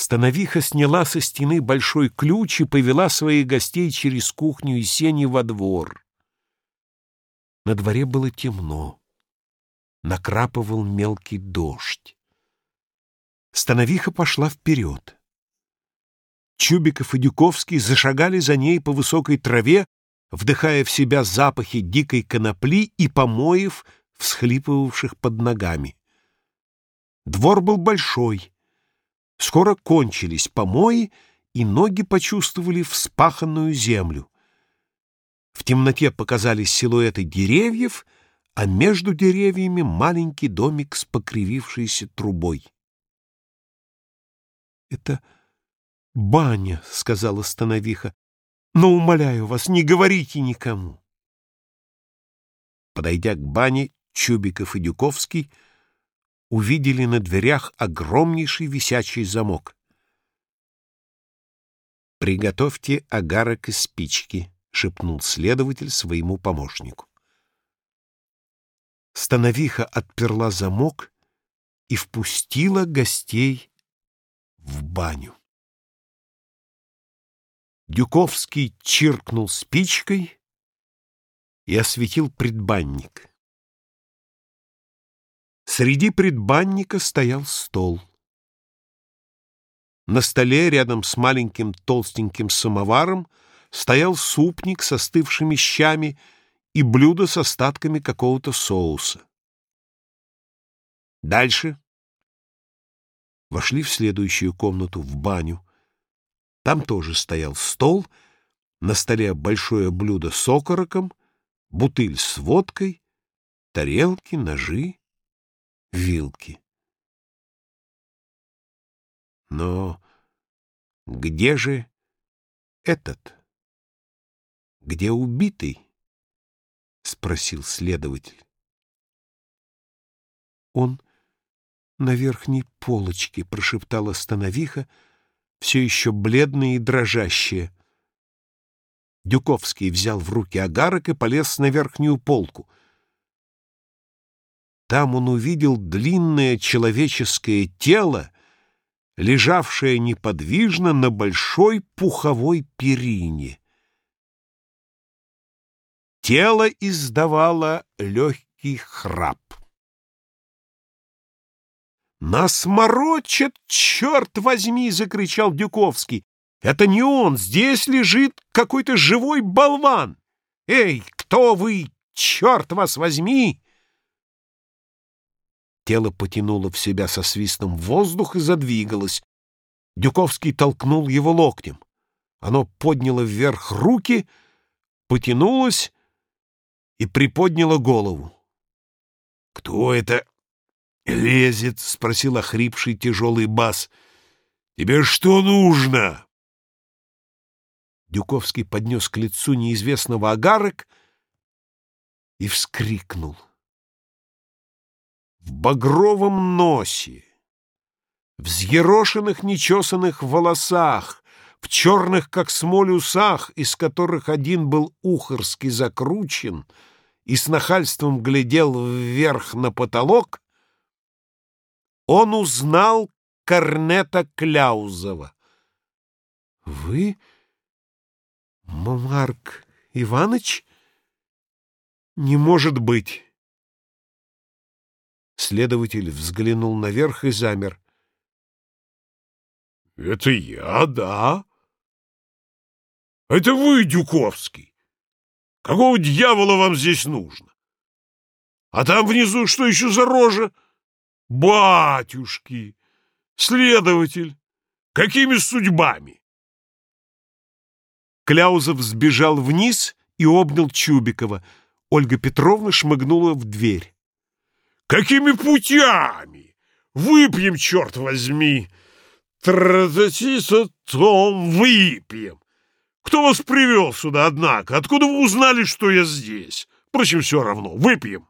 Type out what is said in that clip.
Становиха сняла со стены большой ключ и повела своих гостей через кухню и сени во двор. На дворе было темно. Накрапывал мелкий дождь. Становиха пошла вперед. Чубиков и Дюковский зашагали за ней по высокой траве, вдыхая в себя запахи дикой конопли и помоев, всхлипывавших под ногами. Двор был большой. Скоро кончились помои, и ноги почувствовали вспаханную землю. В темноте показались силуэты деревьев, а между деревьями маленький домик с покривившейся трубой. — Это баня, — сказала Становиха, — но, умоляю вас, не говорите никому. Подойдя к бане, Чубиков и Дюковский увидели на дверях огромнейший висячий замок. «Приготовьте агарок и спички», — шепнул следователь своему помощнику. Становиха отперла замок и впустила гостей в баню. Дюковский чиркнул спичкой и осветил предбанник. Среди предбанника стоял стол. На столе рядом с маленьким толстеньким самоваром стоял супник с остывшими щами и блюдо с остатками какого-то соуса. Дальше вошли в следующую комнату, в баню. Там тоже стоял стол, на столе большое блюдо с окороком, бутыль с водкой, тарелки, ножи вилки. Но где же этот? Где убитый? — спросил следователь. Он на верхней полочке, — прошептала Становиха, все еще бледная и дрожащая. Дюковский взял в руки агарок и полез на верхнюю полку — там он увидел длинное человеческое тело, лежавшее неподвижно на большой пуховой перине. Тело издавало легкий храп. «Нас морочат, черт возьми!» — закричал Дюковский. «Это не он! Здесь лежит какой-то живой болван! Эй, кто вы? Черт вас возьми!» Тело потянуло в себя со свистом воздух и задвигалось. Дюковский толкнул его локтем. Оно подняло вверх руки, потянулось и приподняло голову. — Кто это лезет? — спросил охрипший тяжелый бас. — Тебе что нужно? Дюковский поднес к лицу неизвестного агарок и вскрикнул. — в багровом носе, взъерошенных нечесанных волосах, в черных, как смоль, усах, из которых один был ухорски закручен и с нахальством глядел вверх на потолок, он узнал Корнета Кляузова. — Вы, Марк Иваныч? Не может быть! Следователь взглянул наверх и замер. — Это я, да? — Это вы, Дюковский. Какого дьявола вам здесь нужно? А там внизу что еще за рожа? Батюшки! Следователь! Какими судьбами? Кляузов сбежал вниз и обнял Чубикова. Ольга Петровна шмыгнула в дверь. Какими путями? Выпьем, черт возьми! Трататисотом выпьем. Кто вас привел сюда, однако? Откуда вы узнали, что я здесь? Впрочем, все равно. Выпьем.